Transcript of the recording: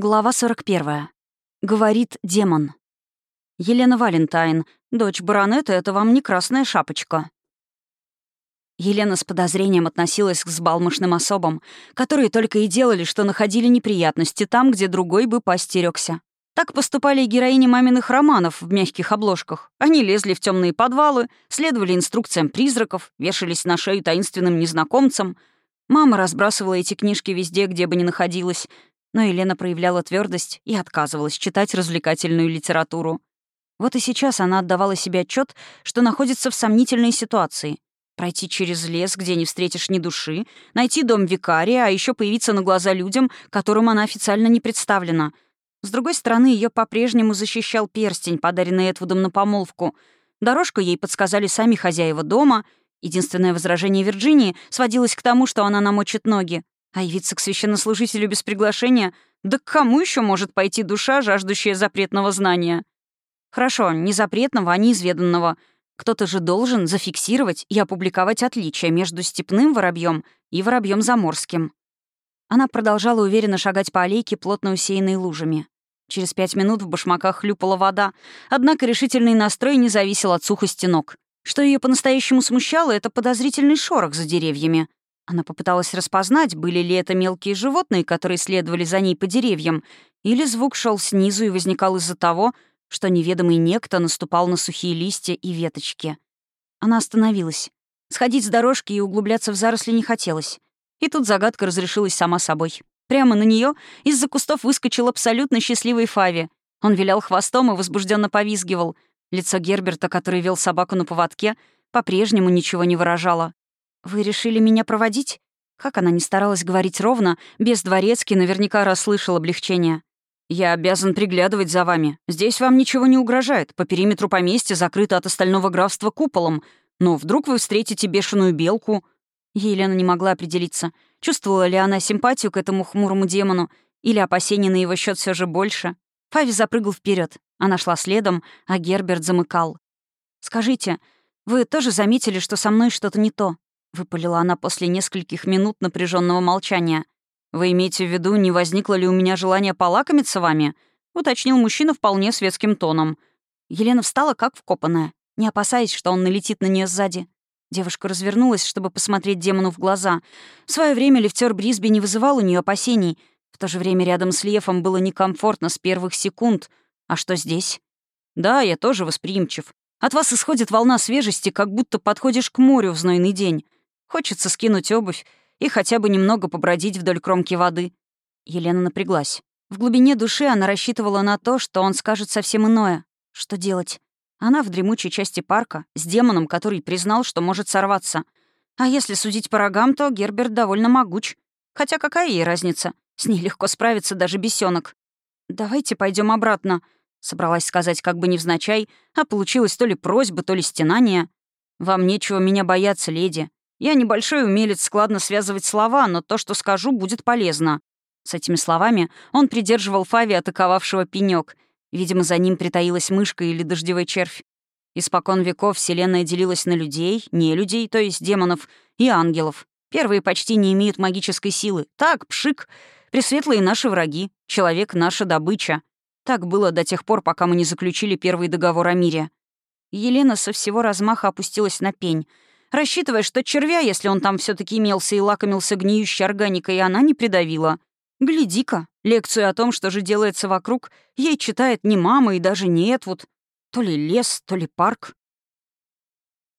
Глава 41. Говорит демон. Елена Валентайн, дочь баронета, это вам не красная шапочка. Елена с подозрением относилась к взбалмошным особам, которые только и делали, что находили неприятности там, где другой бы постерегся. Так поступали и героини маминых романов в мягких обложках. Они лезли в темные подвалы, следовали инструкциям призраков, вешались на шею таинственным незнакомцам. Мама разбрасывала эти книжки везде, где бы ни находилась, но Елена проявляла твердость и отказывалась читать развлекательную литературу. Вот и сейчас она отдавала себе отчет, что находится в сомнительной ситуации. Пройти через лес, где не встретишь ни души, найти дом викария, а еще появиться на глаза людям, которым она официально не представлена. С другой стороны, ее по-прежнему защищал перстень, подаренный Эдвудом на помолвку. Дорожку ей подсказали сами хозяева дома. Единственное возражение Вирджинии сводилось к тому, что она намочит ноги. А явиться к священнослужителю без приглашения? Да к кому еще может пойти душа, жаждущая запретного знания? Хорошо, не запретного, а неизведанного. Кто-то же должен зафиксировать и опубликовать отличия между степным воробьем и воробьем заморским. Она продолжала уверенно шагать по аллейке, плотно усеянной лужами. Через пять минут в башмаках хлюпала вода, однако решительный настрой не зависел от сухости ног. Что ее по-настоящему смущало, это подозрительный шорох за деревьями. Она попыталась распознать, были ли это мелкие животные, которые следовали за ней по деревьям, или звук шел снизу и возникал из-за того, что неведомый некто наступал на сухие листья и веточки. Она остановилась. Сходить с дорожки и углубляться в заросли не хотелось. И тут загадка разрешилась сама собой. Прямо на нее из-за кустов выскочил абсолютно счастливый Фави. Он вилял хвостом и возбужденно повизгивал. Лицо Герберта, который вел собаку на поводке, по-прежнему ничего не выражало. «Вы решили меня проводить?» Как она не старалась говорить ровно, без дворецки наверняка расслышал облегчение. «Я обязан приглядывать за вами. Здесь вам ничего не угрожает. По периметру поместья закрыто от остального графства куполом. Но вдруг вы встретите бешеную белку...» Елена не могла определиться, чувствовала ли она симпатию к этому хмурому демону или опасения на его счет все же больше. Фави запрыгал вперед. Она шла следом, а Герберт замыкал. «Скажите, вы тоже заметили, что со мной что-то не то?» — выпалила она после нескольких минут напряженного молчания. «Вы имеете в виду, не возникло ли у меня желание полакомиться вами?» — уточнил мужчина вполне светским тоном. Елена встала как вкопанная, не опасаясь, что он налетит на нее сзади. Девушка развернулась, чтобы посмотреть демону в глаза. В свое время лифтер Брисби не вызывал у нее опасений. В то же время рядом с Лефом было некомфортно с первых секунд. А что здесь? Да, я тоже восприимчив. От вас исходит волна свежести, как будто подходишь к морю в знойный день. Хочется скинуть обувь и хотя бы немного побродить вдоль кромки воды. Елена напряглась. В глубине души она рассчитывала на то, что он скажет совсем иное. Что делать? Она в дремучей части парка, с демоном, который признал, что может сорваться. А если судить по рогам, то Герберт довольно могуч. Хотя какая ей разница? С ней легко справиться даже бесенок. «Давайте пойдем обратно», — собралась сказать как бы невзначай, а получилось то ли просьба, то ли стенание. «Вам нечего меня бояться, леди. Я небольшой умелец складно связывать слова, но то, что скажу, будет полезно». С этими словами он придерживал Фави, атаковавшего пенёк. Видимо, за ним притаилась мышка или дождевой червь. Испокон веков Вселенная делилась на людей, не людей, то есть демонов, и ангелов. Первые почти не имеют магической силы. Так, пшик. Пресветлые наши враги. Человек — наша добыча. Так было до тех пор, пока мы не заключили первый договор о мире. Елена со всего размаха опустилась на пень — рассчитывая, что червя, если он там все таки имелся и лакомился гниющей органикой, она не придавила. Гляди-ка, лекцию о том, что же делается вокруг, ей читает не мама и даже не Эдвуд. То ли лес, то ли парк.